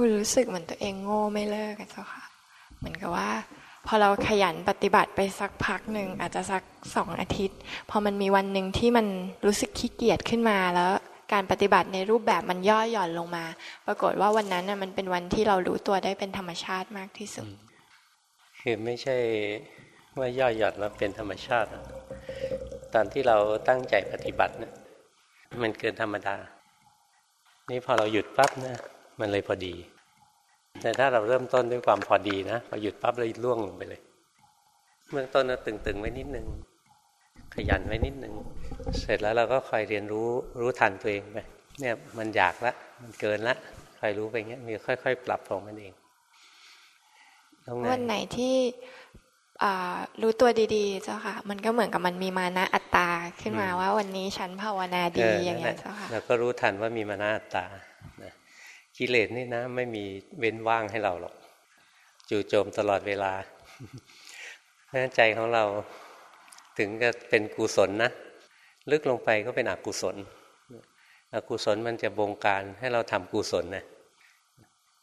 ผู้รู้สึกเหมือนตัวเองโง่ไม่เลิกอะเจ้าค่ะ เหมือนกับว่า พอเราขยันปฏิบัติไปสักพักหนึ่งอาจจะสักสองอาทิตย์ พอมันมีวันหนึ่งที่มันรู้สึกขี้เกียจขึ้นมาแล้วการปฏิบัติในรูปแบบมันย่อหย่อนลงมา ปรากฏว่าวันนั้นน่ะมันเป็นวันที่เรารู้ตัวได้เป็นธรรมชาติมากที่สุด คือไม่ใช่ว่าย่อหย่อนแล้วเป็นธรรมชาติ ตอนที่เราตั้งใจปฏิบัตินะมันเกินธรรมดา นี่พอเราหยุดปั๊บนะ มันเลยพอดี แต่ถ้าเราเริ่มต้นด้วยความพอดีนะพอหยุดปั๊บเลยล่วงลงไปเลย เมื่อต้นเราตึงๆไว้นิดนึงขยันไว้นิดนึงเสร็จแล้วเราก็คอยเรียนรู้รู้ทันตัวเองไปเนี่ยมันอยากละ มันเกินละคอยรู้ไปเงี้ยมีค่อย ๆ ปรับของมันเองวันไหนที่รู้ตัวดีๆ เจ้าค่ะ มันก็เหมือนกับมันมีมานะอัตตาขึ้นมาว่าวันนี้ฉันภาวนาดีอย่างเงี้ยเจ้าค่ะเราก็รู้ทันว่ามีมานะอัตตา กิเลสนี่นะ ไม่มีเว้นว่างให้เราหรอก จู่โจมตลอดเวลาเพราะใจของเราถึงจะเป็นกุศลนะ ลึกลงไปก็เป็นอกุศล อกุศลมันจะบงการให้เราทำกุศลนะ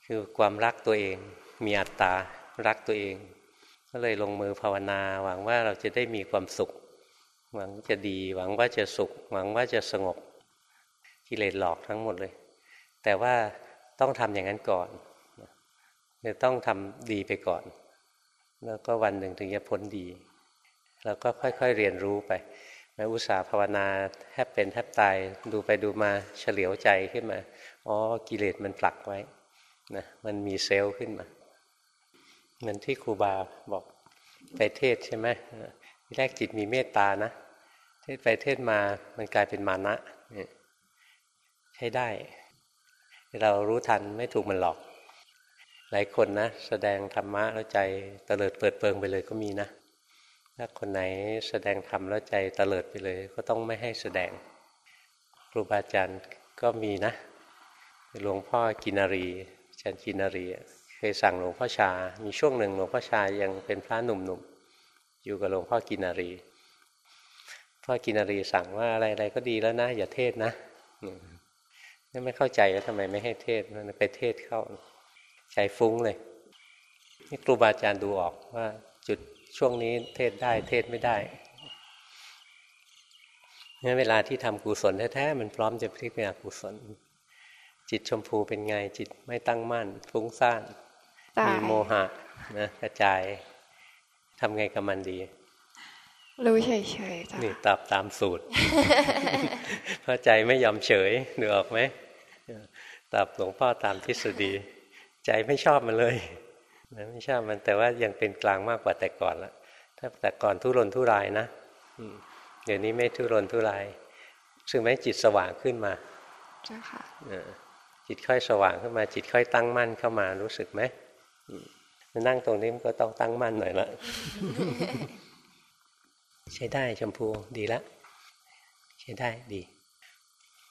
คือความรักตัวเอง มีอัตตารักตัวเอง ก็เลยลงมือภาวนา หวังว่าเราจะได้มีความสุข หวังจะดี หวังว่าจะสุข หวังว่าจะสงบกิเลสหลอกทั้งหมดเลย แต่ว่า ต้องทำอย่างนั้นก่อนจะต้องทำดีไปก่อน แล้วก็วันหนึ่งถึงจะพ้นดี แล้วก็ค่อยๆเรียนรู้ไปแม้อุตสาห์ภาวนาแทบเป็นแทบตายดูไปดูมาเฉลียวใจขึ้นมา อ๋อกิเลสมันผลักไว้นะมันมีเซลล์ขึ้นมาเหมือนที่ครูบาบอกไปเทศใช่ไหมทีแรกจิตมีเมตตานะ เทศไปเทศมามันกลายเป็นมานะใช้ได้ เรารู้ทันไม่ถูกมันหลอก หลายคนนะแสดงธรรมะแล้วใจเตลิดเปิดเปิงไปเลยก็มีนะถ้าคนไหนแสดงธรรมแล้วใจเตลิดไปเลย ก็ต้องไม่ให้แสดง ครูบาอาจารย์ก็มีนะหลวงพ่อกินารีอาจารย์กินารีเคยสั่งหลวงพ่อชา มีช่วงหนึ่งหลวงพ่อชายังเป็นพระหนุ่มๆอยู่กับหลวงพ่อกินารีพ่อกินารีสั่งว่าอะไรๆก็ดีแล้วนะ อย่าเทศนะ ไม่เข้าใจว่าทำไมไม่ให้เทศมันไปเทศเข้าใจฟุ้งเลยนี่ครูบาอาจารย์ดูออกว่าจุดช่วงนี้เทศได้เทศไม่ได้งั้นเวลาที่ทำกุศลแท้ๆมันพร้อมจะพลิกเป็นอกุศล จิตชมพูเป็นไงจิตไม่ตั้งมั่น ฟุ้งซ่านมีโมหะนะกระจายทำไงกับมันดี รู้เฉยๆจ้ะนี่ตอบตามสูตร เพราะใจไม่ยอมเฉยหนือออกไหม ตอบหลวงพ่อตามทฤษฎี ใจไม่ชอบมันเลยไม่ชอบมันแต่ว่ายังเป็นกลางมากกว่าแต่ก่อนละถ้าแต่ก่อนทุรนทุรายนะเดี๋ยวนี้ไม่ทุรนทุรายซึ่งแม้จิตสว่างขึ้นมาจิตค่อยสว่างขึ้นมา จิตค่อยตั้งมั่นเข้ามารู้สึกไหมนั่งตรงนี้มันก็ต้องตั้งมั่นหน่อยละใช้ได้ชมพูดีละ ใช้ได้ดี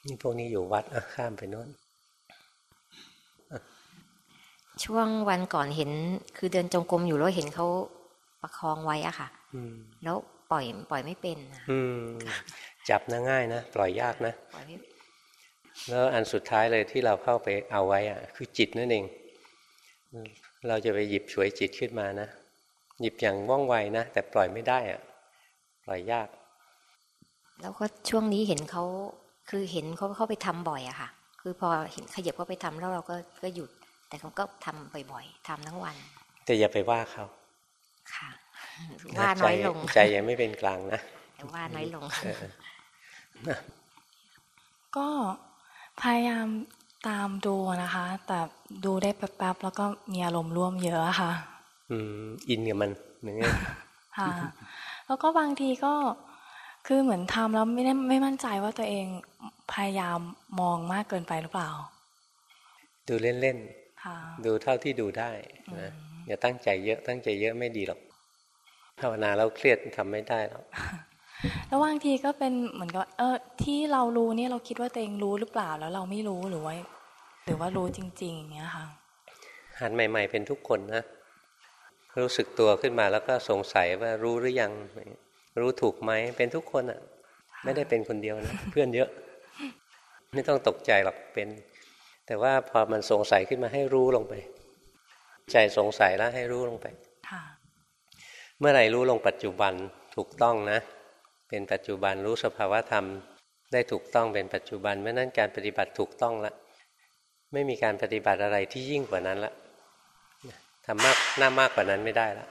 นี่พวกนี้อยู่วัดข้ามไปโน้น ช่วงวันก่อนเห็น คือเดินจงกรมอยู่แล้วเห็นเขาประคองไว้อะค่ะแล้วปล่อยปล่อยไม่เป็นจับนะง่ายนะปล่อยยากนะแล้วอันสุดท้ายเลยที่เราเข้าไปเอาไว้อะคือจิตนั่นเอง เราจะไปหยิบฉวยจิตขึ้นมานะหยิบอย่างว่องไวนะแต่ปล่อยไม่ได้อะปล่อยยาก แล้วก็ช่วงนี้เห็นเขาคือเห็นเขาเข้าไปทำบ่อยอะค่ะ คือพอเห็นขยับเขาไปทำแล้วเราก็ก็หยุด แต่เขาก็ทำบ่อยๆทำทั้งวัน แต่อย่าไปว่าเขาค่ะว่าน้อยลง ใจยังไม่เป็นกลางนะแต่ว่าน้อยลงก็พยายามตามดูนะคะ แต่ดูได้แป๊บๆแล้วก็มีอารมณ์ร่วมเยอะค่ะ อืม อินกับมันอย่างเงี้ยค่ะ แล้วก็บางทีก็คือเหมือนทำแล้วไม่ได้ไม่มั่นใจว่าตัวเองพยายามมองมากเกินไปหรือเปล่า ดูเล่นๆ ดูเท่าที่ดูได้นะอย่าตั้งใจเยอะตั้งใจเยอะไม่ดีหรอกภาวนาแล้วเครียดทำไม่ได้หรอกแล้วบางทีก็เป็นเหมือนกับเออที่เรารู้เนี่ยเราคิดว่าตัวเองรู้หรือเปล่าแล้วเราไม่รู้หรือว่าหรือว่ารู้จริงๆอย่างเงี้ยค่ะหันใหม่ ๆ เป็นทุกคนนะรู้สึกตัวขึ้นมาแล้วก็สงสัยว่ารู้หรือยัง รู้ถูกไหมเป็นทุกคนอะ ไม่ได้เป็นคนเดียวนะ เพื่อนเยอะ ไม่ต้องตกใจหรอกเป็น แต่ว่าพอมันสงสัยขึ้นมาให้รู้ลงไป ใจสงสัยแล้วให้รู้ลงไปเมื่อไหร่รู้ลงปัจจุบันถูกต้องนะ เป็นปัจจุบันรู้สภาวะธรรมได้ถูกต้องเป็นปัจจุบันเมื่อนั้นการปฏิบัติถูกต้องละไม่มีการปฏิบัติอะไรที่ยิ่งกว่านั้นละทำมากหน้ามากกว่านั้นไม่ได้ละ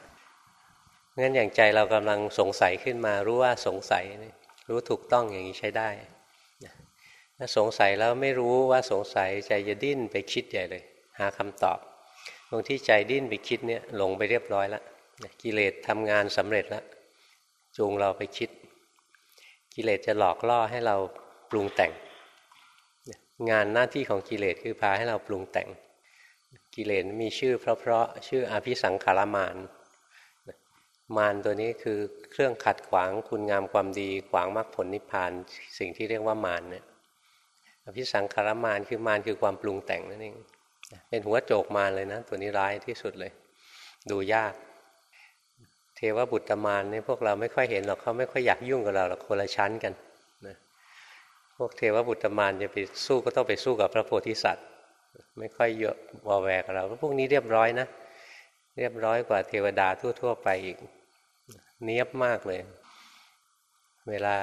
งั้นอย่างใจเรากำลังสงสัยขึ้นมารู้ว่าสงสัยรู้ถูกต้องอย่างนี้ใช้ได้ถ้า สงสัยแล้วไม่รู้ว่าสงสัยใจจะดิ้นไปคิดใหญ่เลย หาคำตอบตรงที่ใจดิ้นไปคิดเนี่ยหลงไปเรียบร้อยแล้วกิเลสทำงานสำเร็จแล้วจูงเราไปคิด กิเลสจะหลอกล่อให้เราปรุงแต่ง งานหน้าที่ของกิเลสคือพาให้เราปรุงแต่ง กิเลสมีชื่อเพราะๆชื่ออภิสังขารมานมารตัวนี้คือเครื่องขัดขวางคุณงามความดีขวางมรรคผลนิพพาน สิ่งที่เรียกว่ามารเนี่ย อภิสังขารมานคือมารคือความปรุงแต่งนั่นเองเป็นหัวโจกมารเลยนะ ตัวนี้ร้ายที่สุดเลย ดูยาก เทวบุตรมารเนี่ยพวกเราไม่ค่อยเห็นหรอกเขาไม่ค่อยอยากยุ่งกับเราหรอกคนละชั้นกันนะพวกเทวบุตรมารจะไปสู้ก็ต้องไปสู้กับพระโพธิสัตว์ ไม่ค่อยเยอะวอแวกเราพวกนี้เรียบร้อยนะเรียบร้อยกว่าเทวดาทั่ว ๆ ไปอีก เนียบมากเลย เวลา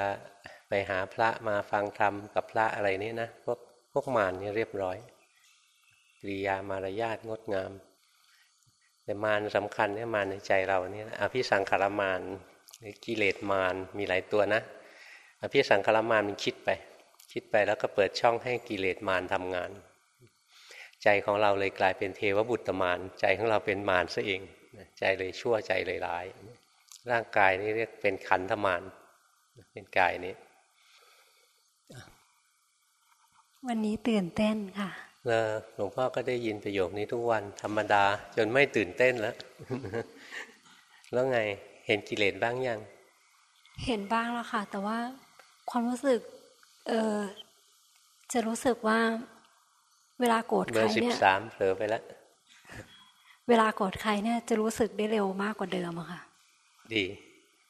ไปหาพระมาฟังธรรมกับพระอะไรนี่นะพวกพวกมารนี่เรียบร้อยกิริยามารยาทงดงาม แต่มารสำคัญเนี่ยมารในใจเราเนี่ยอภิสังขารมารกิเลสมารมีหลายตัวนะอภิสังขารมารมันคิดไป คิดไปแล้วก็เปิดช่องให้กิเลสมารทำงาน ใจของเราเลยกลายเป็นเทวบุตรมารใจของเราเป็นมารซะเองใจเลยชั่วใจเลยร้าย ร่างกายนี่เรียกเป็นขันธมารเป็นกายนี้ วันนี้ตื่นเต้นค่ะหลวงพ่อก็ได้ยินประโยคนี้ทุกวันธรรมดา จนไม่ตื่นเต้นแล้ว แล้วไงเห็นกิเลสบ้างยัง เห็นบ้างแล้วค่ะ แต่ว่าความรู้สึก เออจะรู้สึกว่า เวลาโกรธใครเนี่ยเบอร์สิบสามเผลอไปแล้วเวลาโกรธใครเนี่ยจะรู้สึกได้เร็วมากกว่าเดิมอะค่ะ ดี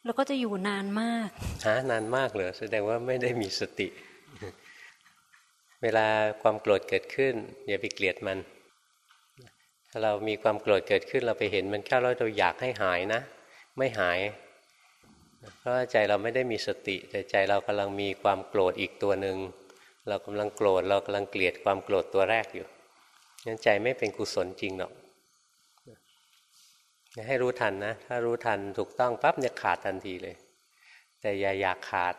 แล้วก็จะอยู่นานมากฮะนานมากเหรอแสดงว่าไม่ได้มีสติ เวลาความโกรธเกิดขึ้น อย่าไปเกลียดมัน ถ้าเรามีความโกรธเกิดขึ้นเราไปเห็นมันแค่เราเราอยากให้หายนะ ไม่หาย เพราะใจเราไม่ได้มีสติ แต่ใจเรากำลังมีความโกรธอีกตัวหนึ่งเรากำลังโกรธเรากำลังเกลียดความโกรธตัวแรกอยู่งั้นใจไม่เป็นกุศลจริงหรอกให้รู้ทันนะ ถ้ารู้ทันถูกต้องปั๊บเนี่ยขาดทันทีเลย แต่อย่าอยากขาด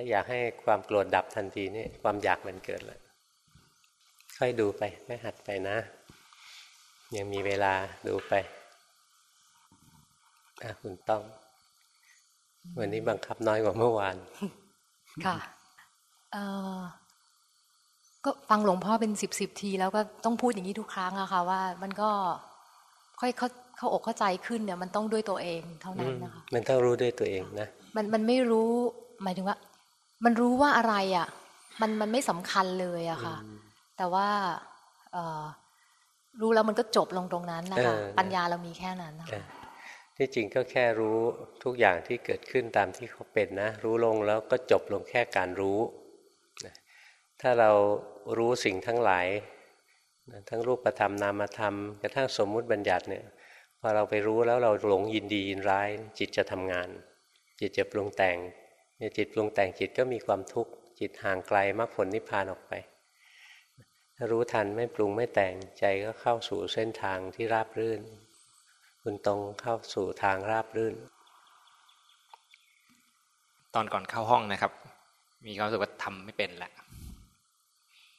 ถ้าอยากให้ความโกรธดับทันทีนี่ความอยากมันเกิดแล้วค่อยดูไป ไม่หัดไปนะ ยังมีเวลาดูไปอะคุณต้อง วันนี้บังคับน้อยกว่าเมื่อวาน ค่ะก็ฟังหลวงพ่อเป็นสิบสิบที แล้วก็ต้องพูดอย่างนี้ทุกครั้งอะค่ะ ว่ามันก็ค่อยเขาเขาอกเข้าใจขึ้นเนี่ยมันต้องด้วยตัวเองเท่านั้นนะคะ มันต้องรู้ด้วยตัวเองนะ มันมันไม่รู้หมายถึงว่า มันรู้ว่าอะไรอะมันมันไม่สำคัญเลยอะค่ะ แต่ว่าเอรู้แล้วมันก็จบลงตรงนั้นนะคะ ปัญญาเรามีแค่นั้นนะคะที่จริงก็แค่รู้ทุกอย่างที่เกิดขึ้นตามที่เขาเป็นนะ รู้ลงแล้วก็จบลงแค่การรู้ ถ้าเรารู้สิ่งทั้งหลาย ทั้งรูปธรรมนามธรรมกระทั่งสมมุติบัญญัติเนี่ยพอเราไปรู้แล้วเราหลงยินดียินร้าย จิตจะทำงาน จิตจะปรุงแต่ง เนี่ยจิตปรุงแต่งจิตก็มีความทุกข์จิตห่างไกลมรรคผลนิพพานออกไปถ้ารู้ทันไม่ปรุงไม่แต่งใจก็เข้าสู่เส้นทางที่ราบรื่น คุณตรงเข้าสู่ทางราบรื่น ตอนก่อนเข้าห้องนะครับ มีความรู้สึกว่าทำไม่เป็นแหละ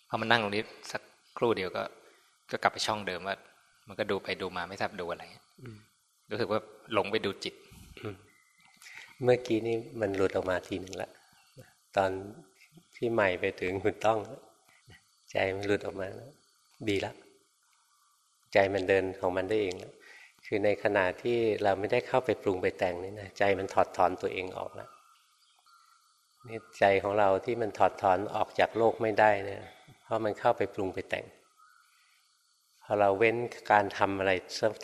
พอมันนั่งตรงนี้สักครู่เดียวก็ ก็กลับไปช่องเดิมว่า มันก็ดูไปดูมาไม่ทราบดูอะไรรู้สึกว่าหลงไปดูจิต เมื่อกี้นี้มันหลุดออกมาทีหนึ่งละ ตอนที่ใหม่ไปถึงคุณต้อง ใจมันหลุดออกมาแล้วดีละใจมันเดินของมันได้เองแล้วคือในขณะที่เราไม่ได้เข้าไปปรุงไปแต่งนี่นะใจมันถอดถอนตัวเองออกแล้วนี่ใจของเราที่มันถอดถอนออกจากโลกไม่ได้เนี่ยพราะมันเข้าไปปรุงไปแต่ง พอเราเว้นการทำอะไร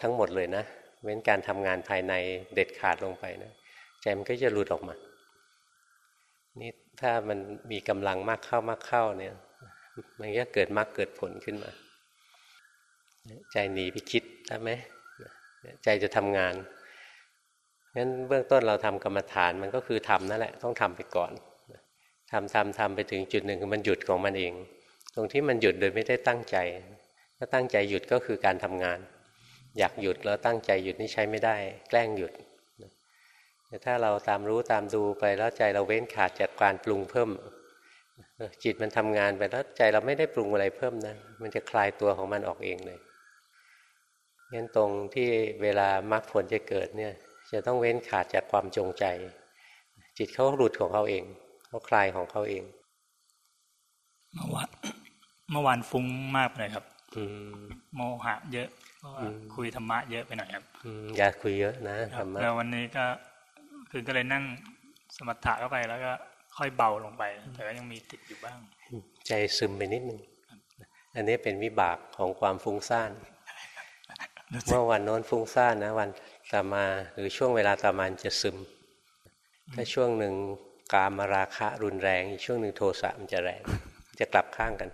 ทั้งหมดเลยนะ เว้นการทำงานภายในเด็ดขาดลงไปนะ ใจมันก็จะหลุดออกมา นี่ถ้ามันมีกำลังมากเข้ามากเข้าเนี่ย มันก็เกิดมรรคเกิดผลขึ้นมา ใจหนีไปคิดใช่ไหมใจจะทำงานงั้นเบื้องต้นเราทำกรรมฐานมันก็คือทำนั่นแหละ ต้องทำไปก่อนทำทำทำไปถึงจุดหนึ่งคือมันหยุดของมันเอง ตรงที่มันหยุดโดยไม่ได้ตั้งใจ ถ้าตั้งใจหยุดก็คือการทำงาน อยากหยุดแล้วตั้งใจหยุดนี่ใช้ไม่ได้ แกล้งหยุด ถ้าเราตามรู้ตามดูไปแล้วใจเราเว้นขาดจากการปรุงเพิ่ม จิตมันทำงานไปแล้วใจเราไม่ได้ปรุงอะไรเพิ่มนะมันจะคลายตัวของมันออกเองเลยงั้นตรงที่เวลามรรคผลจะเกิดเนี่ย จะต้องเว้นขาดจากความจงใจ จิตเขาหลุดของเขาเองเขาคลายของเขาเองเมื่อวานเมื่อวานฟุ้งมากเลยครับ อืโมหะเยอะเพราะว่าคุยธรรมะเยอะไปหน่อยครับอย่าคุยเยอะนะธรรมะแล้ววันนี้ก็ คือก็เลยนั่งสมถะเข้าไปแล้วก็ค่อยเบาลงไป แต่ก็ยังมีติดอยู่บ้าง ใจซึมไปนิดนึงอันนี้เป็นวิบากของความฟุ้งซ่านเมื่อวันโน้นฟุ้งซ่านนะวันต่อมาหรือช่วงเวลาต่อมาจะซึม ถ้าช่วงหนึ่งกามราคะรุนแรงอีกช่วงหนึ่งโทสะมันจะแรง จะกลับข้างกัน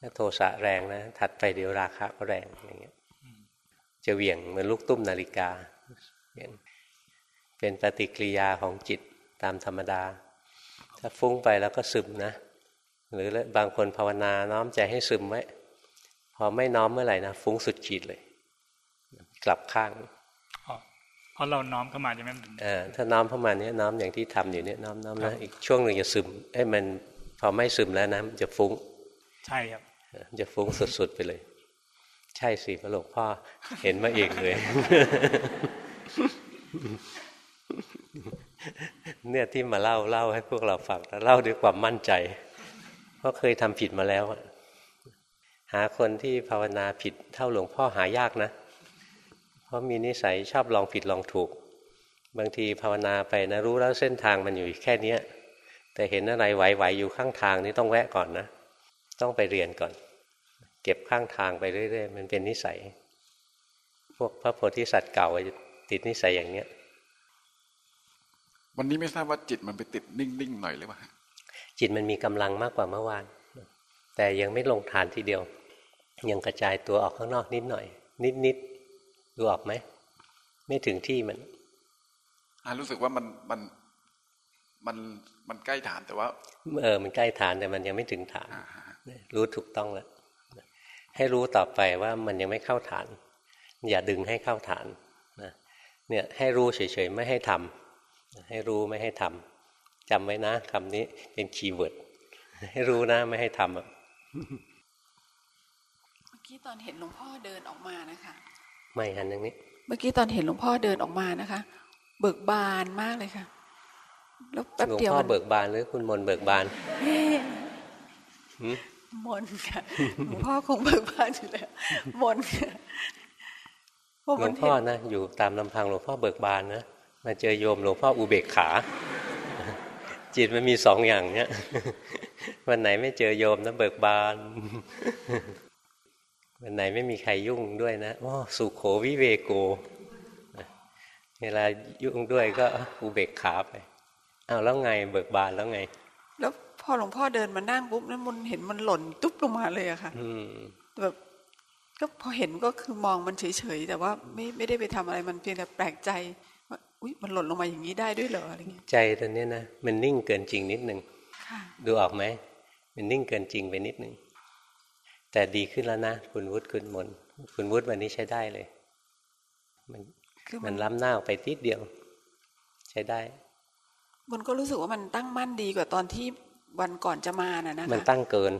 ถ้าโทสะแรงนะถัดไปเดี๋ยวราคะก็แรงอย่างเงี้ยจะเหวี่ยงเหมือนลูกตุ้มนาฬิกาเป็นปฏิกิริยาของจิตตามธรรมดา ถ้าฟุ้งไปแล้วก็ซึมนะ หรือบางคนภาวนาน้อมใจให้ซึมไว้ พอไม่น้อมเมื่อไหร่นะฟุ้งสุดจิตเลย กลับข้างเพราะเราน้อมเข้ามาจะไม่อ่าถ้าน้อมเข้ามาเนี้ยน้อมอย่างที่ทำอยู่เนี้ยน้อมน้อมนะอีกช่วงหนึ่งจะซึมเอ้มันพอไม่ซึมแล้วนะจะฟุ้ง ใช่ครับจะฟุ้งสุดๆไปเลย ใช่สิพระหลวงพ่อเห็นมาเองเลย เนี่ยที่มาเล่าเล่าให้พวกเราฟังแล้วเล่าด้วยความมั่นใจ เพราะเคยทำผิดมาแล้ว หาคนที่ภาวนาผิดเท่าหลวงพ่อหายากนะ เพราะมีนิสัยชอบลองผิดลองถูก บางทีภาวนาไปนะรู้แล้วเส้นทางมันอยู่แค่เนี้ย แต่เห็นอะไรไหวๆอยู่ข้างทางนี่ต้องแวะก่อนนะ ต้องไปเรียนก่อน เก็บข้างทางไปเรื่อยๆมันเป็นนิสัย พวกพระโพธิสัตว์เก่าจะติดนิสัยอย่างเนี้ย วันนี้ไม่ทราบว่าจิตมันไปติดนิ่งๆหน่อยหรือเปล่าจิตมันมีกำลังมากกว่าเมื่อวาน แต่ยังไม่ลงฐานทีเดียว ยังกระจายตัวออกข้างนอกนิดหน่อย นิดๆดูออกไหมไม่ถึงที่มันรู้สึกว่ามันมันมันมันใกล้ฐานแต่ว่า เออ มันใกล้ฐานแต่มันยังไม่ถึงฐาน รู้ถูกต้องแล้วให้รู้ต่อไปว่ามันยังไม่เข้าฐาน อย่าดึงให้เข้าฐานนะเนี่ยให้รู้เฉยๆไม่ให้ทำ ให้รู้ไม่ให้ทำจำไว้นะคำนี้เป็น keyword ให้รู้นะไม่ให้ทำอะเมื่อกี้ตอนเห็นหลวงพ่อเดินออกมานะคะ ไม่หันอย่างนี้ เมื่อกี้ตอนเห็นหลวงพ่อเดินออกมานะคะ เบิกบานมากเลยค่ะ แล้วแป๊บเดียวหลวงพ่อเบิกบานหรือคุณมนเบิกบานมนค่ะหลวงพ่อคงเบิกบานอยู่แล้วมนค่ะหลวงพ่อนะอยู่ตามลำพังหลวงพ่อเบิกบานนะ มาเจอโยมหลวงพ่ออุเบกขา จิตมันมีสองอย่างเนี้ยวันไหนไม่เจอโยมนะเบิกบาน วันไหนไม่มีใครยุ่งด้วยนะโอ้สุขโขวิเวโกเวลายุ่งด้วยก็อุเบกขาไปเอาแล้วไงเบิกบานแล้วไง แล้วพอหลวงพ่อเดินมานั่งปุ๊บนั้นมันเห็นมันหล่นตุ๊บลงมาเลยอะค่ะแบบก็พอเห็นก็คือมองมันเฉยๆแต่ว่าไม่ไม่ได้ไปทำอะไรมันเพียงแต่แปลกใจ อุ้ยมันหล่นลงมาอย่างนี้ได้ด้วยเหรออะไรเงี้ยใจตัวนี้นะมันนิ่งเกินจริงนิดนึงดูออกไหมมันนิ่งเกินจริงไปนิดนึงแต่ดีขึ้นแล้วนะคุณวุฒิคุณมนคุณวุฒิวันนี้ใช้ได้เลย มันมันล้ำหน้าออกไปทิดเดียว ใช้ได้มันก็รู้สึกว่ามันตั้งมั่นดีกว่าตอนที่วันก่อนจะมาน่ะนะมันตั้งเกิน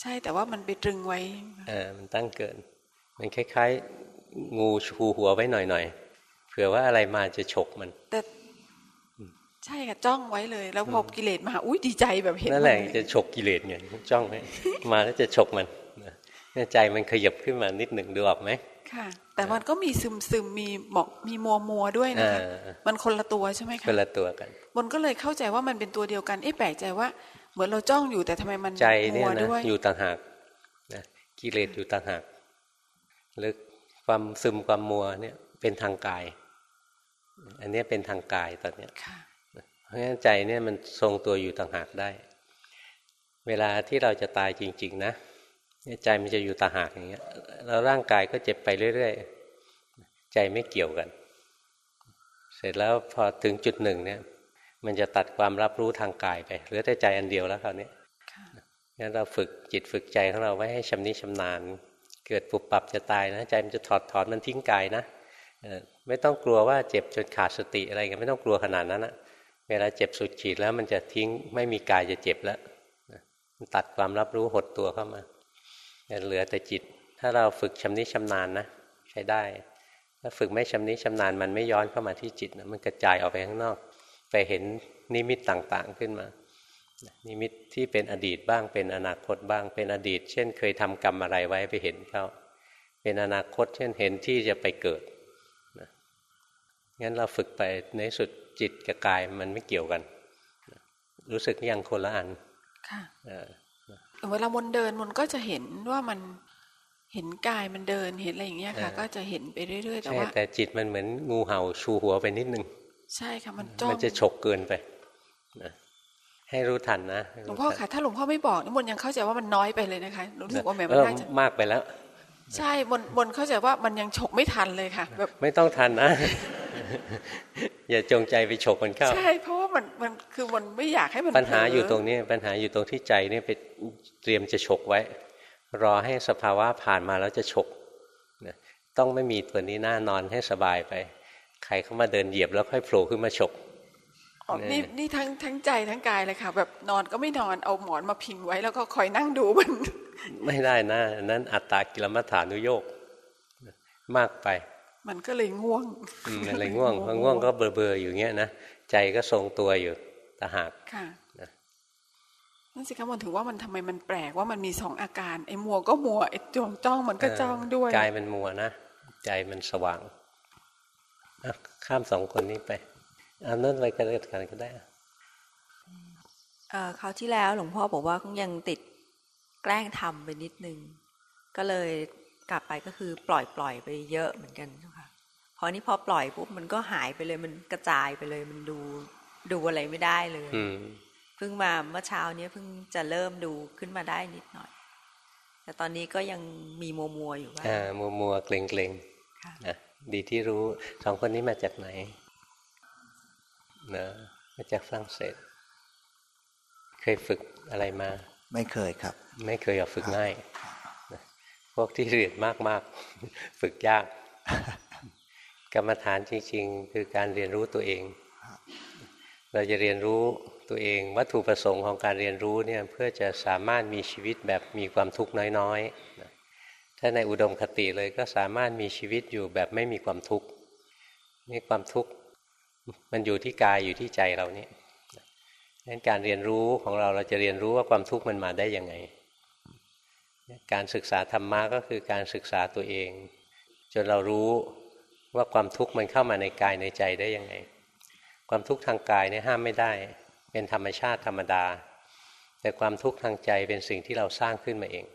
ใช่แต่ว่ามันไปตรึงไว้เออมันตั้งเกิน มันคล้าย ๆ งูชูหัวไว้หน่อยๆ ผื่อว่าอะไรมาจะฉกมันแต่ใช่ค่ะจ้องไว้เลย แล้วพอกิเลสมาอุ้ยดีใจแบบเห็นนั่นแหละจะฉกกิเลสไงจ้องไว้มาแล้วจะฉกมันใจมันขยับขึ้นมานิดหนึ่งดูออกไหมค่ะ แต่มันก็มีซึมซึมมีหมอกมีมัวมัวด้วยนะคะมันคนละตัวใช่ไหมคะคนละตัวกันมันก็เลยเข้าใจว่ามันเป็นตัวเดียวกันเอ๊ะแปลกใจว่า เหมือนเราจ้องอยู่แต่ทำไมมันใจเนี่ยนะอยู่ต่างหากนะกิเลสอยู่ต่างหากหรือความซึมความมัวเนี่ยเป็นทางกาย อันนี้เป็นทางกายตอนนี้เพราะฉะนั้นใจเนี่ยมันทรงตัวอยู่ต่างหากได้ เวลาที่เราจะตายจริง ๆ นะใจมันจะอยู่ตาหากอย่างเงี้ยแล้วร่างกายก็เจ็บไปเรื่อยๆ ใจไม่เกี่ยวกัน เสร็จแล้วพอถึงจุดหนึ่งเนี่ย มันจะตัดความรับรู้ทางกายไปเหลือแต่ใจอันเดียวแล้วคราวนี้งั้นเราฝึกจิตฝึกใจของเราไว้ให้ชำนิชำนาญ เกิดปุบปับจะตายนะ ใจมันจะถอดถอนมันทิ้งกายนะ ไม่ต้องกลัวว่าเจ็บจนขาดสติอะไรกันไม่ต้องกลัวขนาดนั้นนะเวลาเจ็บสุดขีดแล้วมันจะทิ้งไม่มีกายจะเจ็บแล้วมันตัดความรับรู้หดตัวเข้ามาเหลือแต่จิต ถ้าเราฝึกชำนิชำนาญนะใช้ได้ ถ้าฝึกไม่ชำนิชำนาญมันไม่ย้อนเข้ามาที่จิตนะมันกระจายออกไปข้างนอก ไปเห็นนิมิตต่างๆขึ้นมา นิมิตที่เป็นอดีตบ้างเป็นอนาคตบ้างเป็นอดีต เช่น เคยทำกรรมอะไรไว้ไปเห็นเขาเป็นอนาคต เช่นเห็นที่จะไปเกิด งั้นเราฝึกไปในสุดจิตกับกายมันไม่เกี่ยวกัน รู้สึกยังคนละอันค่ะเวลามนเดินมนก็จะเห็นว่ามันเห็นกายมันเดินเห็นอะไรอย่างเงี้ยค่ะ ก็จะเห็นไปเรื่อยๆแต่ว่าแต่จิตมันเหมือนงูเห่าชูหัวไปนิดนึง ใช่ค่ะมันจ้องมันจะฉกเกินไปนะให้รู้ทันนะหลวงพ่อค่ะถ้าหลวงพ่อไม่บอกนี่มนยังเข้าใจว่ามันน้อยไปเลยนะคะรู้สึกว่าแม่มันน่าจะมากไปแล้ว ใช่มนมนเข้าใจว่ามันยังฉกไม่ทันเลยค่ะแบบไม่ต้องทันนะ อย่าจงใจไปฉกมันเข้า ใช่ เพราะว่ามันมันคือมันไม่อยากให้มันปัญหาอยู่ตรงนี้ปัญหาอยู่ตรงที่ใจนี่ไปเตรียมจะฉกไว้ รอให้สภาวะผ่านมาแล้วจะฉกต้องไม่มีตัวนี้หน้านอนให้สบายไป ใครเข้ามาเดินเหยียบแล้วค่อยโผล่ขึ้นมาฉกนี่นี่ทั้งทั้งใจทั้งกายเลยค่ะ แบบนอนก็ไม่นอนเอาหมอนมาพิงไว้แล้วก็คอยนั่งดูมัน ไม่ได้นะนั้นอัตตากิลมัฐานุโยกมากไป มันก็เลยง่วงมันเลยง่วงพอง่วงก็เบลอๆอยู่เงี้ยนะใจก็ทรงตัวอยู่ตาหากค่ะนั่นสิครับมันถือว่ามันทำไมมันแปลกว่ามันมีสองอาการไอ้มัวก็มัวไอ้จ้องจ้องมันก็จ้องด้วยกายมันมัวนะใจมันสว่างข้ามสองคนนี้ไปเอานั่นไปกันกันก็ได้คราวที่แล้วหลวงพ่อบอกว่าคงยังติดแกล้งทำไปนิดนึง ก็เลย กลับไปก็คือปล่อยปล่อยไปเยอะเหมือนกันค่ะพอนี้พอปล่อยปุ๊บมันก็หายไปเลยมันกระจายไปเลยมันดูดูอะไรไม่ได้เลยเพิ่งมาเมื่อเช้านี้เพิ่งจะเริ่มดูขึ้นมาได้นิดหน่อย แต่ตอนนี้ก็ยังมีมัวมัวอยู่ว่าอ่ามัวมัวเกรงเกรงนะดีที่รู้สองคนนี้มาจากไหนนะมาจากฝรั่งเศส เคยฝึกอะไรมา ไม่เคยครับ ไม่เคยอยากฝึกง่ายพ วกที่เรียนมากๆ ฝึกยาก กรรมฐานจริง ๆ คือการเรียนรู้ตัวเอง เราจะเรียนรู้ตัวเอง วัตถุประสงค์ของการเรียนรู้เนี่ยเพื่อจะสามารถมีชีวิตแบบมีความทุกข์น้อยๆ ถ้าในอุดมคติเลยก็สามารถมีชีวิตอยู่แบบไม่มีความทุกข์นี่ความทุกข์มันอยู่ที่กายอยู่ที่ใจเราเนี่ยงั้นการเรียนรู้ของเราเราจะเรียนรู้ว่าความทุกข์มันมาได้ยังไง การศึกษาธรรมะก็คือการศึกษาตัวเอง จนเรารู้ว่าความทุกข์มันเข้ามาในกายในใจได้ยังไง ความทุกข์ทางกายเนี่ยห้ามไม่ได้ เป็นธรรมชาติธรรมดา แต่ความทุกข์ทางใจเป็นสิ่งที่เราสร้างขึ้นมาเอง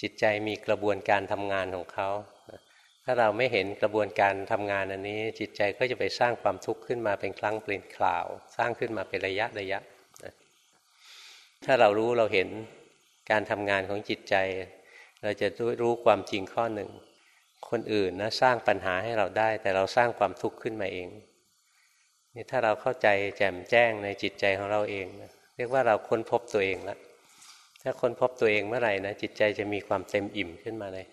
จิตใจมีกระบวนการทำงานของเขาถ้าเราไม่เห็นกระบวนการทำงานอันนี้ จิตใจก็จะไปสร้างความทุกข์ขึ้นมาเป็นครั้งเปลี่ยนคราว สร้างขึ้นมาเป็นระยะระยะ ถ้าเรารู้เราเห็น การทำงานของจิตใจ เราจะรู้ความจริงข้อหนึ่ง คนอื่นนะสร้างปัญหาให้เราได้ แต่เราสร้างความทุกข์ขึ้นมาเองนี่ถ้าเราเข้าใจแจ่มแจ้งในจิตใจของเราเองนะเรียกว่าเราค้นพบตัวเองล้วถ้าค้นพบตัวเองเมื่อไหร่นะจิตใจจะมีความเต็มอิ่มขึ้นมาเลย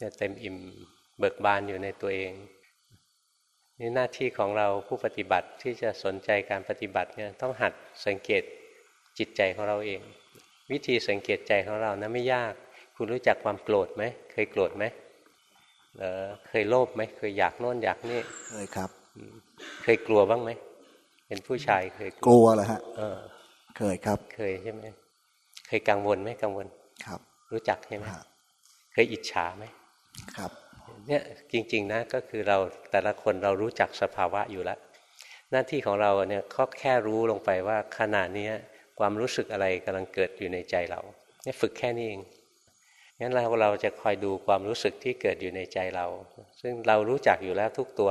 จะเต็มอิ่มเบิกบานอยู่ในตัวเองนี่หน้าที่ของเราผู้ปฏิบัติที่จะสนใจการปฏิบัติเนี่ยต้องหัดสังเกตจิตใจของเราเอง วิธีสังเกตใจของเรานะไม่ยาก คุณรู้จักความโกรธไหมเคยโกรธไหมเออเคยโลภไหมเคยอยากโน่นอยากนี่เคยครับ เคยกลัวบ้างไหมเป็นผู้ชายเคยกลัวเหรอฮะเออเคยครับ เคยใช่ไหมเคยกังวลไหมกังวลครับ รู้จักใช่ไหมเคยอิจฉาไหมครับเนี่ยจริง ๆนะก็คือเราแต่ละคนเรารู้จักสภาวะอยู่แล้วหน้าที่ของเราเนี่ยเขาแค่รู้ลงไปว่าขณะนี้ ความรู้สึกอะไรกำลังเกิดอยู่ในใจเราเนี่ยฝึกแค่นี้เองงั้นเราเราจะคอยดูความรู้สึกที่เกิดอยู่ในใจเรา ซึ่งเรารู้จักอยู่แล้วทุกตัว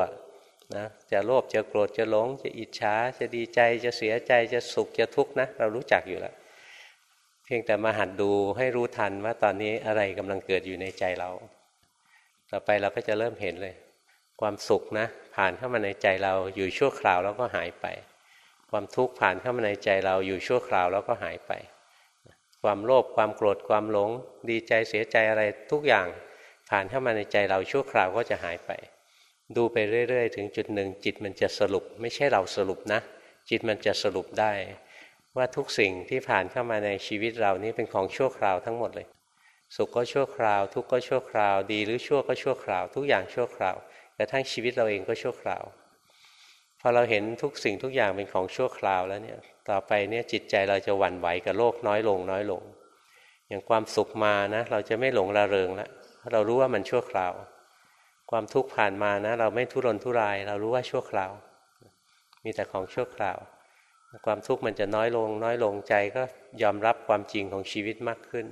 นะจะโลภจะโกรธจะหลง จะอิจฉาจะดีใจจะเสียใจจะสุขจะทุกข์นะเรารู้จักอยู่แล้ว เพียงแต่มาหัดดูให้รู้ทันว่าตอนนี้อะไรกำลังเกิดอยู่ในใจเรา ต่อไปเราก็จะเริ่มเห็นเลย ความสุขนะ ผ่านเข้ามาในใจเราอยู่ชั่วคราวแล้วก็หายไป ความทุกข์ผ่านเข้ามาในใจเราอยู่ชั่วคราวแล้วก็หายไป ความโลภความโกรธความหลง ดีใจเสียใจอะไรทุกอย่างผ่านเข้ามาในใจเราชั่วคราวก็จะหายไป ดูไปเรื่อย ๆ ถึงจุดหนึ่งจิตมันจะสรุป ไม่ใช่เราสรุปนะ จิตมันจะสรุปได้ ว่าทุกสิ่งที่ผ่านเข้ามาในชีวิตเรานี้เป็นของชั่วคราวทั้งหมดเลย สุขก็ชั่วคราว ทุกข์ก็ชั่วคราว ดีหรือชั่วก็ชั่วคราว ทุกอย่างชั่วคราวกระทั่งชีวิตเราเองก็ชั่วคราว พอเราเห็นทุกสิ่งทุกอย่างเป็นของชั่วคราวแล้วเนี่ยต่อไปเนี่ยจิตใจเราจะหวั่นไหวกับโลกน้อยลงน้อยลง อย่างความสุขมานะ เราจะไม่หลงระเริงแล้วเรารู้ว่ามันชั่วคราว ความทุกข์ผ่านมานะ เราไม่ทุรนทุราย เรารู้ว่าชั่วคราว มีแต่ของชั่วคราว ความทุกข์มันจะน้อยลง น้อยลงใจก็ยอมรับความจริงของชีวิตมากขึ้น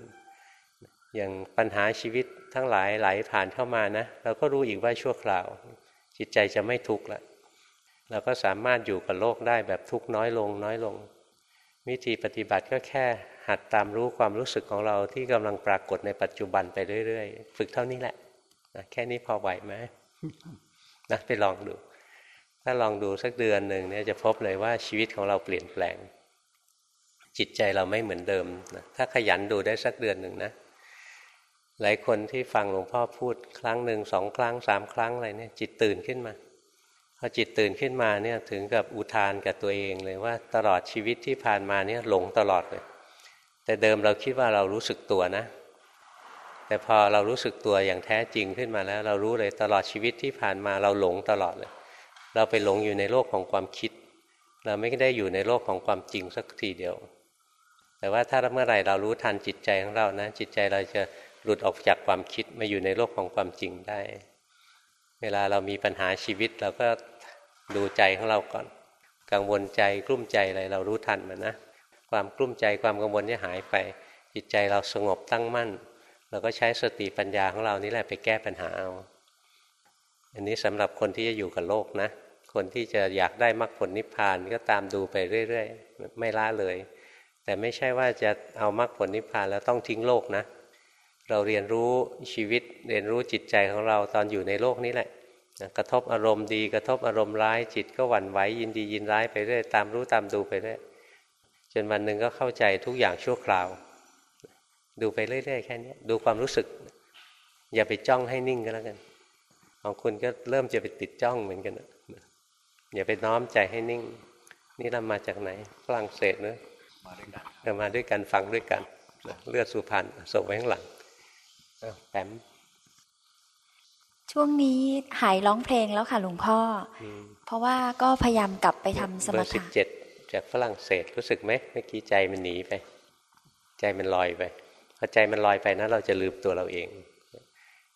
อย่างปัญหาชีวิตทั้งหลายไหลผ่านเข้ามานะ เราก็รู้อีกว่าชั่วคราว จิตใจจะไม่ทุกข์ละ เราก็สามารถอยู่กับโลกได้แบบทุกน้อยลงน้อยลง วิธีปฏิบัติก็แค่หัดตามรู้ความรู้สึกของเราที่กำลังปรากฏในปัจจุบันไปเรื่อยๆ ฝึกเท่านี้แหละนะแค่นี้พอไหวไหมนะไปลองดู ถ้าลองดูสักเดือนหนึ่งเนี่ยจะพบเลยว่าชีวิตของเราเปลี่ยนแปลง จิตใจเราไม่เหมือนเดิมนะถ้าขยันดูได้สักเดือนหนึ่งนะหลายคนที่ฟังหลวงพ่อพูดครั้งหนึ่งสองครั้งสามครั้งอะไรเนี่ยจิตตื่นขึ้นมา อจิตตื่นขึ้นมาเนี่ยถึงกับอุทานกับตัวเองเลยว่าตลอดชีวิตที่ผ่านมาเนี่ยหลงตลอดเลย แต่เดิมเราคิดว่าเรารู้สึกตัวนะ แต่พอเรารู้สึกตัวอย่างแท้จริงขึ้นมาแล้ว เรารู้เลยตลอดชีวิตที่ผ่านมาเราหลงตลอดเลย เราไปหลงอยู่ในโลกของความคิด เราไม่ได้อยู่ในโลกของความจริงสักทีเดียว แต่ว่าถ้าเมื่อไหร่เรารู้ทันจิตใจของเรานะ จิตใจเราจะหลุดออกจากความคิดมาอยู่ในโลกของความจริงได้ เวลาเรามีปัญหาชีวิตเราก็ ดูใจของเราก่อน กังวลใจกลุ้มใจอะไรเรารู้ทันมันนะความกลุ้มใจความกังวลนี่หายไป จิตใจเราสงบตั้งมั่นเราก็ใช้สติปัญญาของเรานี่แหละไปแก้ปัญหาเอาอันนี้สำหรับคนที่จะอยู่กับโลกนะ คนที่จะอยากได้มรรคผลนิพพานก็ตามดูไปเรื่อยๆ ไม่ละเลย แต่ไม่ใช่ว่าจะเอามรรคผลนิพพานแล้วต้องทิ้งโลกนะ เราเรียนรู้ชีวิตเรียนรู้จิตใจของเราตอนอยู่ในโลกนี้แหละ กระทบอารมณ์ดีกระทบอารมณ์ร้ายจิตก็หวั่นไหวยินดียินร้ายไปเรื่อยตามรู้ตามดูไปเรื่อยจนวันหนึ่งก็เข้าใจทุกอย่างชั่วคราว ดูไปเรื่อยๆแค่นี้ดูความรู้สึก อย่าไปจ้องให้นิ่งก็แล้วกัน ของคุณก็เริ่มจะไปติดจ้องเหมือนกันอย่าไปน้อมใจให้นิ่ง นี่เรามาจากไหนฝรั่งเศสเนอะมาด้วยกันเรามาด้วยกันฟังด้วยกัน เลือดสุพรรณส่งไว้ข้างหลังแปม ช่วงนี้หายร้องเพลงแล้วค่ะหลวงพ่อ เพราะว่าก็พยายามกลับไปทำสมาธิเจ็ดจากฝรั่งเศสรู้สึกไหมเมื่อกี้ใจมันหนีไป ใจมันลอยไปพอใจมันลอยไปนะเราจะลืมตัวเราเอง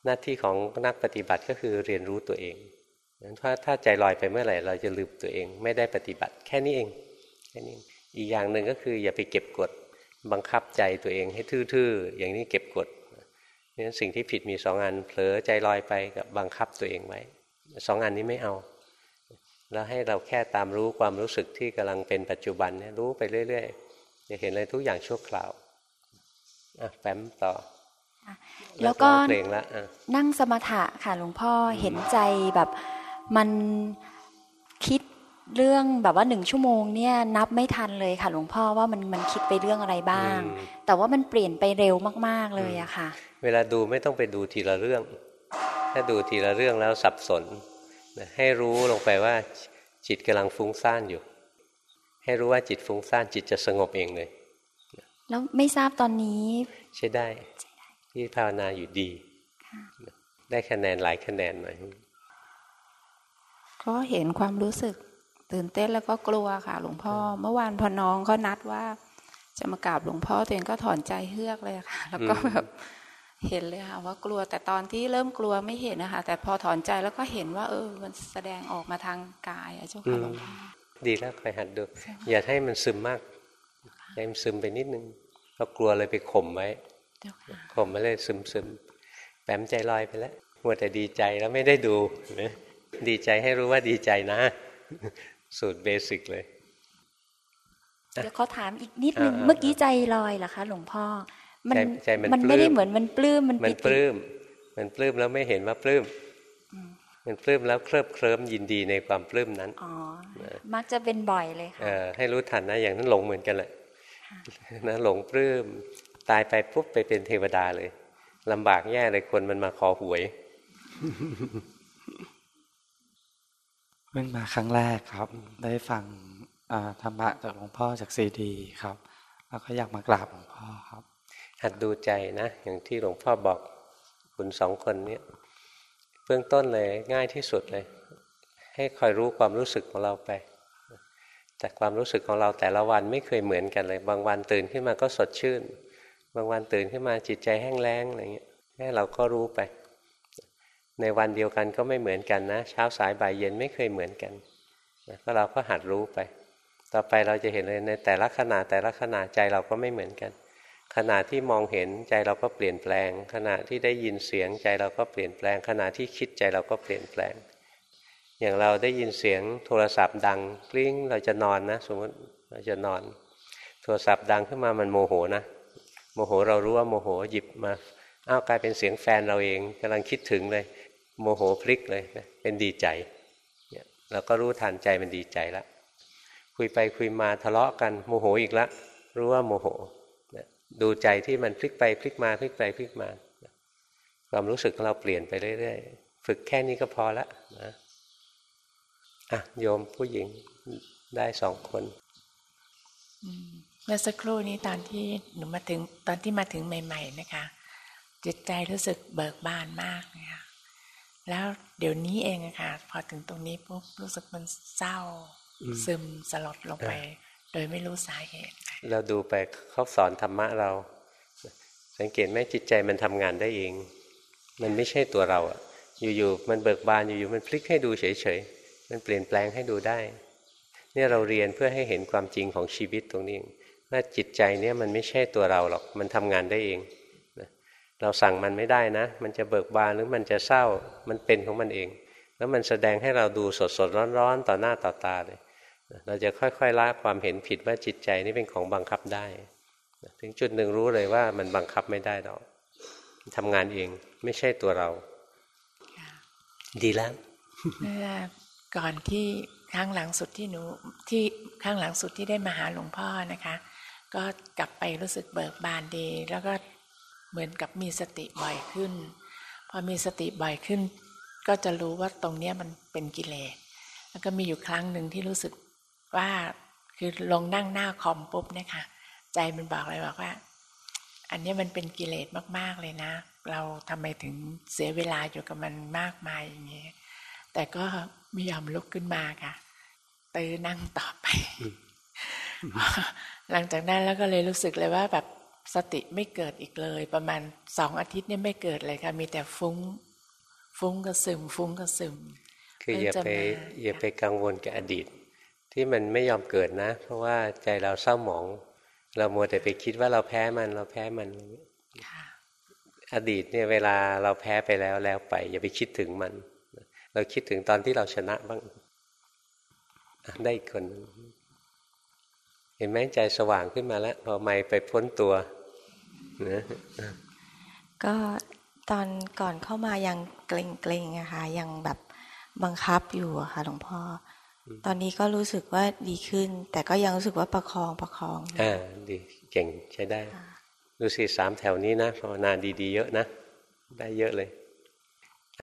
หน้าที่ของนักปฏิบัติก็คือเรียนรู้ตัวเองถ้าถ้าใจลอยไปเมื่อไหร่เราจะลืมตัวเอง ไม่ได้ปฏิบัติ แค่นี้เองแค่นี้อีกอย่างหนึ่งก็คืออย่าไปเก็บกดบังคับใจตัวเองให้ทื่อๆ อย่างนี้เก็บกด นั้นสิ่งที่ผิดมีสองอันเผลอใจลอยไปกับบังคับตัวเองไว้สองอันนี้ไม่เอา แล้วให้เราแค่ตามรู้ความรู้สึกที่กำลังเป็นปัจจุบันเนี่ยรู้ไปเรื่อยๆจะเห็นอะไรทุกอย่างชั่วคราวอะแป๊มต่อแล้วก็เพลงละนั่งสมถะค่ะหลวงพ่อเห็นใจแบบมันคิด เรื่องแบบว่าหนึ่งชั่วโมงเนี่ยนับไม่ทันเลยค่ะหลวงพ่อว่ามันมันคิดไปเรื่องอะไรบ้าง แต่ว่ามันเปลี่ยนไปเร็วมากๆเลยอะค่ะ เวลาดูไม่ต้องไปดูทีละเรื่อง ถ้าดูทีละเรื่องแล้วสับสน ให้รู้ลงไปว่าจิตกำลังฟุ้งซ่านอยู่ ให้รู้ว่าจิตฟุ้งซ่านจิตจะสงบเองเลย แล้วไม่ทราบตอนนี้ ใช่ได้ที่ภาวนาอยู่ดี ได้คะแนนหลายคะแนนหน่อยก็เห็นความรู้สึก ตื่นเต้นแล้วก็กลัวค่ะ หลวงพ่อ เมื่อวานพอน้องก็นัดว่า จะมากราบหลวงพ่อตัวเองก็ถอนใจเฮือกเลยค่ะ แล้วก็แบบเห็นเลยค่ะว่ากลัวแต่ตอนที่เริ่มกลัวไม่เห็นนะคะแต่พอถอนใจแล้วก็เห็นว่า เออ มันแสดงออกมาทางกายอะเจ้าค่ะหลวงพ่อดีแล้วคอยหัดดู อย่าให้มันซึมมากให้มันซึมไปนิดนึงเรากลัวเลยไปข่มไว้ข่มไม่เลยซึมซึมแปมใจลอยไปแล้วมัวแต่ดีใจแล้วไม่ได้ดูนะดีใจให้รู้ว่าดีใจนะ สูตรเบสิกเลยเดี๋ยวเขาถามอีกนิดนึงเมื่อกี้ใจลอยเหรอคะหลวงพ่อ มันมันไม่ได้เหมือนมันปลื้มมันมันปลื้มมันปลื้มแล้วไม่เห็นว่าปลื้มมันปลื้มแล้วเคลิบเคลิ้มยินดีในความปลื้มนั้นอ๋อมักจะเป็นบ่อยเลยค่ะให้รู้ทันนะอย่างนั้นหลงเหมือนกันแหละนะหลงปลื้มตายไปปุ๊บไปเป็นเทวดาเลยลำบากแย่เลยคนมันมาขอหวย เพิ่งมาครั้งแรกครับ ได้ฟังธรรมะจากหลวงพ่อจากซีดีครับ แล้วก็อยากมากราบหลวงพ่อครับ หัดดูใจนะ อย่างที่หลวงพ่อบอกคุณสองคนนี้เบื้องต้นเลยง่ายที่สุดเลย ให้คอยรู้ความรู้สึกของเราไปแต่ความรู้สึกของเราแต่ละวันไม่เคยเหมือนกันเลย บางวันตื่นขึ้นมาก็สดชื่น บางวันตื่นขึ้นมาจิตใจแห้งแล้งอะไรเงี้ยแค่เราก็รู้ไป ในวันเดียวกันก็ไม่เหมือนกันนะเช้าสายบ่ายเย็นไม่เคยเหมือนกันก็เราก็หัดรู้ไป ต่อไปเราจะเห็นเลยในแต่ละขณะแต่ละขณะใจเราก็ไม่เหมือนกัน ขณะที่มองเห็นใจเราก็เปลี่ยนแปลง ขณะที่ได้ยินเสียงใจเราก็เปลี่ยนแปลง ขณะที่คิดใจเราก็เปลี่ยนแปลง อย่างเราได้ยินเสียงโทรศัพท์ดังกลิ้งเราจะนอนนะ สมมติเราจะนอน โทรศัพท์ดังขึ้นมามันโมโหนะโมโหเรารู้ว่าโมโหหยิบมาอ้าวกลายเป็นเสียงแฟนเราเองกำลังคิดถึงเลย โมโหพลิกเลยเป็นดีใจเนี่ยเราก็รู้ทันใจมันดีใจแล้วคุยไปคุยมาทะเลาะกันโมโหอีกละรู้ว่าโมโหดูใจที่มันพลิกไปพลิกมาพลิกไปพลิกมาความรู้สึกของเราเปลี่ยนไปเรื่อยๆฝึกแค่นี้ก็พอละนะอะโยมผู้หญิงได้สองคนเมื่อสักครู่นี้ตอนที่หนูมาถึงตอนที่มาถึงใหม่ ๆ นะคะ จิตใจรู้สึกเบิกบานมากนะคะ แล้วเดี๋ยวนี้เองอะค่ะ พอถึงตรงนี้ปุ๊บรู้สึกมันเศร้า ซึมสลดลงไป โดยไม่รู้สาเหตุ เราดูไปเขาสอนธรรมะเรา สังเกตไหมจิตใจมันทำงานได้เอง มันไม่ใช่ตัวเราอะอยู่ๆมันเบิกบานอยู่ๆมันพลิกให้ดูเฉยๆมันเปลี่ยนแปลงให้ดูได้เนี่ยเราเรียนเพื่อให้เห็นความจริงของชีวิตตรงนี้ว่าจิตใจเนี่ยมันไม่ใช่ตัวเราหรอกมันทำงานได้เอง เราสั่งมันไม่ได้นะ มันจะเบิกบานหรือมันจะเศร้า มันเป็นของมันเอง แล้วมันแสดงให้เราดูสดสดร้อนๆ ต่อหน้าต่อตาเลย เราจะค่อยๆละความเห็นผิดว่าจิตใจนี่เป็นของบังคับได้ ถึงจุดหนึ่งรู้เลยว่ามันบังคับไม่ได้หรอกทำงานเองไม่ใช่ตัวเรา ดีแล้วก่อนที่ครั้งหลังสุดที่หนูที่ครั้งหลังสุดที่ได้มาหาหลวงพ่อนะคะ ก็กลับไปรู้สึกเบิกบานดี แล้วก็ เหมือนกับมีสติบ่อยขึ้น พอมีสติบ่อยขึ้น ก็จะรู้ว่าตรงเนี้ยมันเป็นกิเลส แล้วก็มีอยู่ครั้งหนึ่งที่รู้สึกว่าคือลงนั่งหน้าคอมปุ๊บเนี่ยค่ะ ใจมันบอกเลยบอกว่า อันนี้มันเป็นกิเลสมาก ๆเลยนะ เราทำไมถึงเสียเวลาอยู่กับมันมากมายอย่างนี้แต่ก็ไม่ยอมลุกขึ้นมาค่ะตื้อนั่งต่อไป หลังจากนั้นแล้วก็เลยรู้สึกเลยว่าแบบ สติไม่เกิดอีกเลย ประมาณสองอาทิตย์นี่ไม่เกิดเลยค่ะมีแต่ฟุ้ง ฟุ้งกระซึม ฟุ้งกระซึม คืออย่าไปอย่าไปกังวลกับอดีต ที่มันไม่ยอมเกิดนะ เพราะว่าใจเราเศร้าหมอง เรามัวแต่ไปคิดว่าเราแพ้มันเราแพ้มันอดีตเนี่ยเวลาเราแพ้ไปแล้วแล้วไป อย่าไปคิดถึงมัน เราคิดถึงตอนที่เราชนะบ้างได้คน เห็นไหมใจสว่างขึ้นมาแล้วพอไม่ไปพ้นตัวนะก็ตอนก่อนเข้ามายังเกรงเกรงอะค่ะยังแบบบังคับอยู่อะค่ะหลวงพ่อ ตอนนี้ก็รู้สึกว่าดีขึ้น แต่ก็ยังรู้สึกว่าประคองประคองอ่าดีเก่งใช้ได้ดูสิสามแถวนี้นะภาวนาดี ๆ เยอะนะ ได้เยอะเลย